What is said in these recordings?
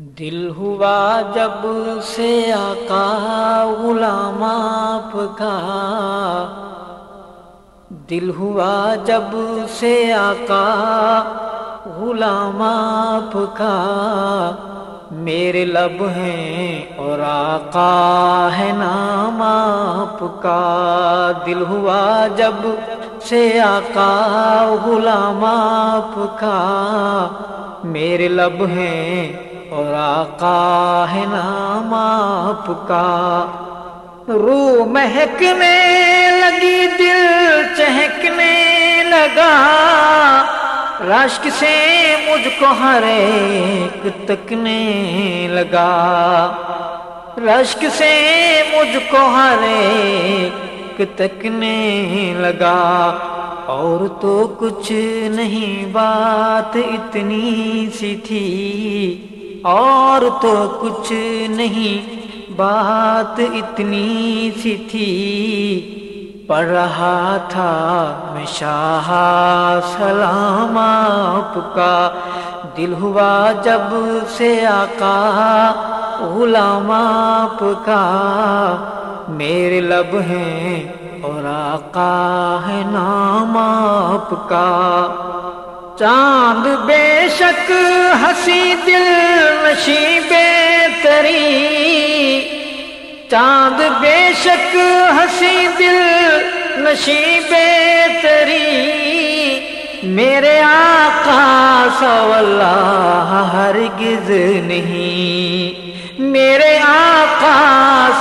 دل ہوا جب سے آقا غلام آپ کا۔ دل ہوا جب سے آقا غلام آپ کا۔ میرے لب ہیں اور آقا ہے نام آپ کا۔ دل ہوا جب سے آقا غلام آپ کا۔ میرے لب ہیں اور آقا ہے نام آپ کا۔ رو مہکنے لگی، دل چہکنے لگا۔ رشک سے مجھ کو ہر ایک تکنے لگا۔ رشک سے مجھ کو ہر ایک تکنے لگا۔ اور تو کچھ نہیں، بات اتنی سی تھی۔ اور تو کچھ نہیں۔ بات اتنی سی تھی۔ پڑھ رہا تھا میں شاہ سلام آپ کا۔ دل ہوا جب سے آقا غلام آپ کا۔ میرے لب ہیں اور آقا ہے نام آپ کا۔ چاند بے شک ہنسی دل نشی بے تری۔ چاند بے شک ہنسی دل نشی بے تری۔ میرے آقا سو اللہ ہرگز نہیں۔ میرے آقا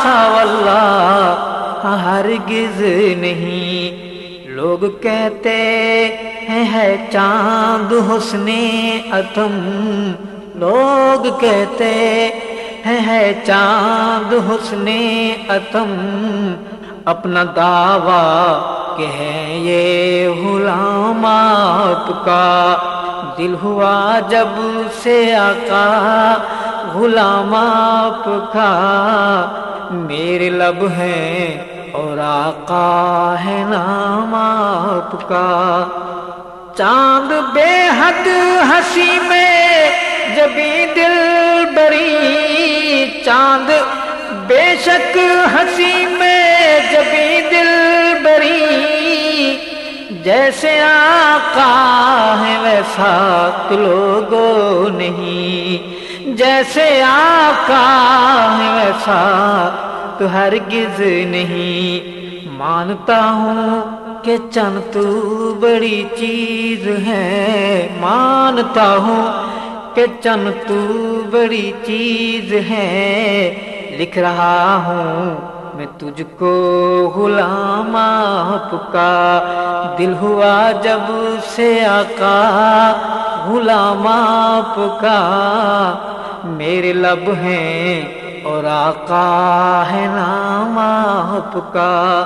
سو اللہ ہرگز نہیں۔ لوگ کہتے ہیں چاند حسن اتم۔ لوگ کہتے ہیں چاند حسن اتم۔ اپنا دعویٰ کہ ہے یہ غلام آپ کا۔ دل ہوا جب سے آقا غلام آپ کا۔ میرے لب ہیں اور آقا ہے نام آپ کا۔ چاند بے حد ہنسی میں جبھی دل بری۔ چاند بے شک ہنسی میں جبھی دل بری۔ جیسے آقا ہے ویسا تو لوگوں نہیں۔ جیسے آقا ہے ویسا تو ہرگز نہیں۔ مانتا ہوں کہ چن تو بڑی چیز ہے۔ مانتا ہوں کہ چن تو بڑی چیز ہے۔ لکھ رہا ہوں میں تجھ کو غلام آپ کا۔ دل ہوا جب سے آقا غلام آپ کا۔ میرے لب ہیں اور آقا ہے نام آپ کا۔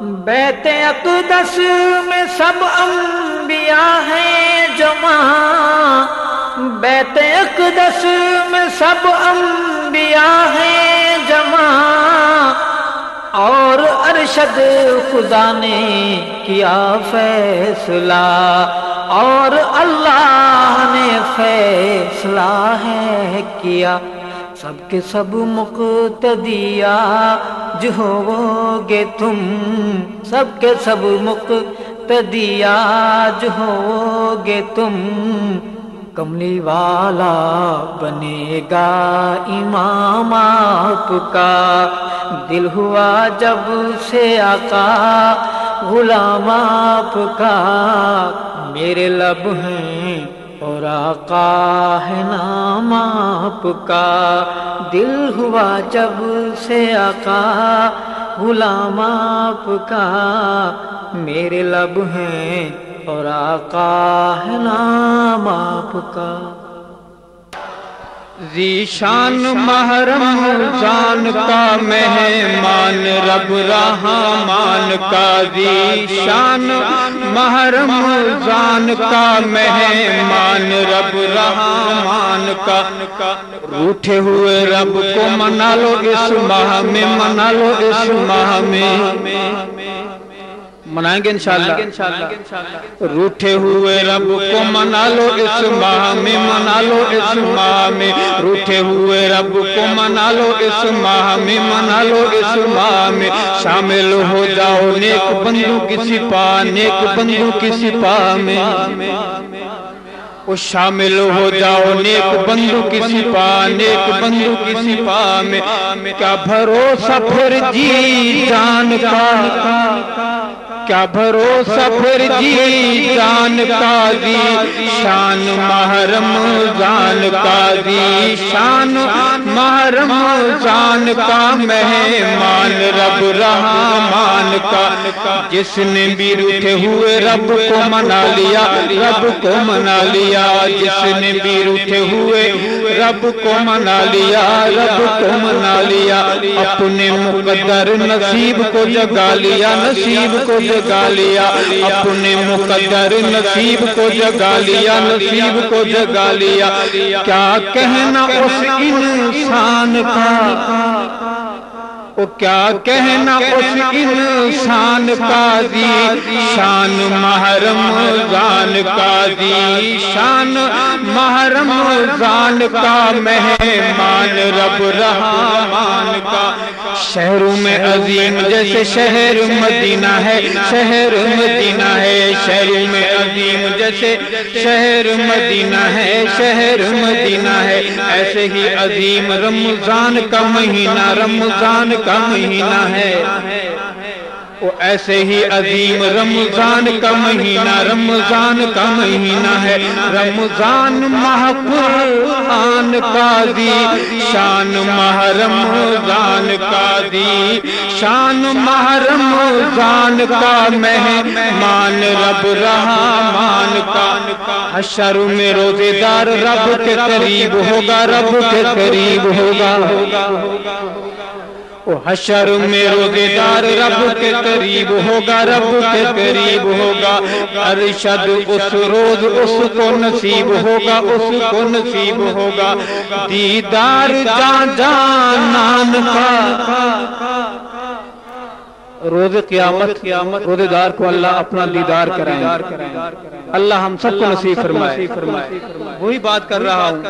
بیت اقدس میں سب انبیاء ہیں جمع۔ بیت اقدس میں سب انبیاء ہیں جمع۔ اور ارشد خدا نے کیا فیصلہ۔ اور اللہ نے فیصلہ ہے کیا۔ سب کے سب مقتدیا جو ہو گے تم، سب کے سب مقتدیا جو ہو گے تم۔ کملی والا بنے گا امام آپ کا۔ دل ہوا جب سے آقا غلام آپ کا۔ میرے لب ہیں اور آقا ہے نام آپ کا۔ دل ہوا جب سے آقا، غلام آپ کا۔ میرے لب ہیں اور آقا ہے نام آپ کا۔ ذیشان محرم، جان کا مہمان، رب رحمان کا ذیشان محرم، جان کا مہمان، رب رحمان کا۔ روٹھے ہوئے رب کو منا لو اس ماہ میں، منا لو اس ماہ میں۔ منائیں گے انشاءاللہ۔ روٹے ہوئے رب کو منا لو اس ماہ میں منا لو اس ماہ میں روٹے ہوئے رب کو منا لو اس ماہ میں منا لو اس ماہ میں شامل ہو جاؤ نیک بندو کسی پا نیک بندو کسی پا میں۔ شامل ہو جاؤ نیک بندو کسی پا نیک بندو کسی پا میں۔ کیا بھروسہ پھر جی جان کا؟ کیا بھروسہ پھر جی جان قاضی شان محرم جان قاضی شان محرم جان کا مہمان رب رحمان کا۔ جس نے بھی روٹے ہوئے رب کو منا لیا، رب کو منا لیا۔ جس نے بھی روٹے ہوئے رب کو منا لیا، رب کو منا لیا۔ اپنے مقدر نصیب کو جگا لیا، نصیب کو جگا جگا لیا، اپنے مقدر نصیب کو جگا لیا، نصیب کو جگا لیا۔ کیا کہنا اس انسان کا؟ کیا کہنا اس انسان کا دی؟ شان محرم زان کا دی؟ شان محرم زان کا مہمان رب رحمان کا۔ شہروں میں عظیم، جیسے شہر مدینہ ہے، شہر مدینہ ہے۔ شہروں میں عظیم، جیسے شہر مدینہ ہے۔ شہر مدینہ ہے۔ ایسے ہی عظیم رمضان کا مہینہ، رمضان کا کا مہینہ ہے۔ وہ ایسے ہی عظیم رمضان کا مہینہ، رمضان کا مہینہ ہے۔ رمضان محقان کا دی شان محرم رمضان کا دی شان محرم رمضان کا مہمان رب رحمان کا۔ حشر میں روزے دار رب کے قریب ہوگا، رب کے قریب ہوگا۔ حشر میں روزے دار رب کے قریب ہوگا، رب کے قریب ہوگا۔ ارشد اس روز اس کو نصیب ہوگا، اس کو نصیب ہوگا۔ دیدار جان جان کا روز قیامت قیامت روزے دار کو اللہ اپنا دیدار کرائیں۔ اللہ ہم سب کو نصیب فرمائے۔ وہی بات کر رہا ہوں۔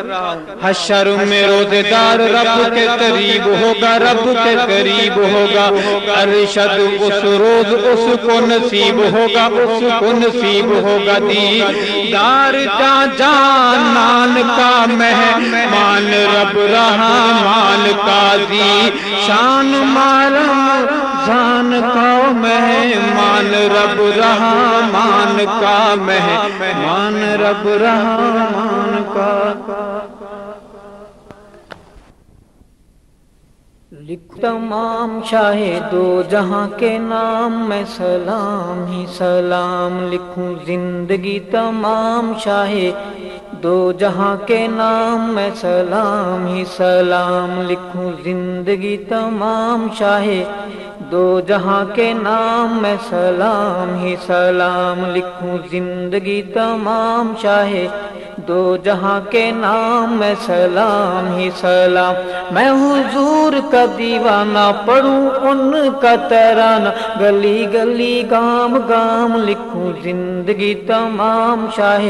حشر میں روزے دار رب کے قریب ہوگا رب کے قریب ہوگا۔ ارشد اس روز اس کو نصیب ہوگا اس کو نصیب ہوگا دیدار جا جانان کا مہمان رب رحمان کا دی شان مالا جان کا مہمان، رب رحمان کا مہمان، رب رحمان کا۔ لکھ تمام شاہ دو جہاں کے نام، میں سلام ہی سلام لکھوں۔ زندگی تمام شاہ دو جہاں کے نام، میں سلام ہی سلام لکھوں۔ زندگی تمام شاہ دو جہاں کے نام میں سلام ہی سلام لکھوں زندگی تمام شاہ دو جہاں کے نام میں سلام ہی سلام۔ میں حضور کا دیوانہ پڑھوں، ان کا ترانہ۔ گلی گلی گام گام لکھوں زندگی تمام شاہ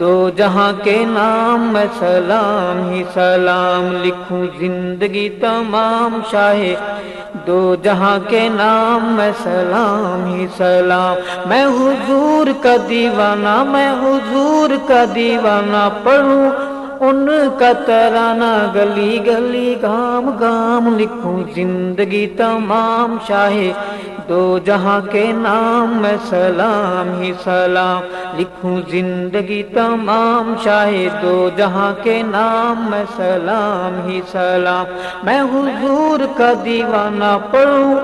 دو جہاں کے نام میں سلام ہی سلام لکھوں زندگی تمام شاہ دو جہاں کے نام میں سلام ہی سلام میں حضور کا دیوانہ میں حضور کا دیوانہ پڑھوں ان کا ترانہ گلی گلی گام گام لکھوں زندگی تمام شاہ دو جہاں کے نام میں سلام ہی سلام لکھوں زندگی تمام شاہ دو جہاں کے نام میں سلام ہی سلام میں حضور کا دیوانہ پڑھوں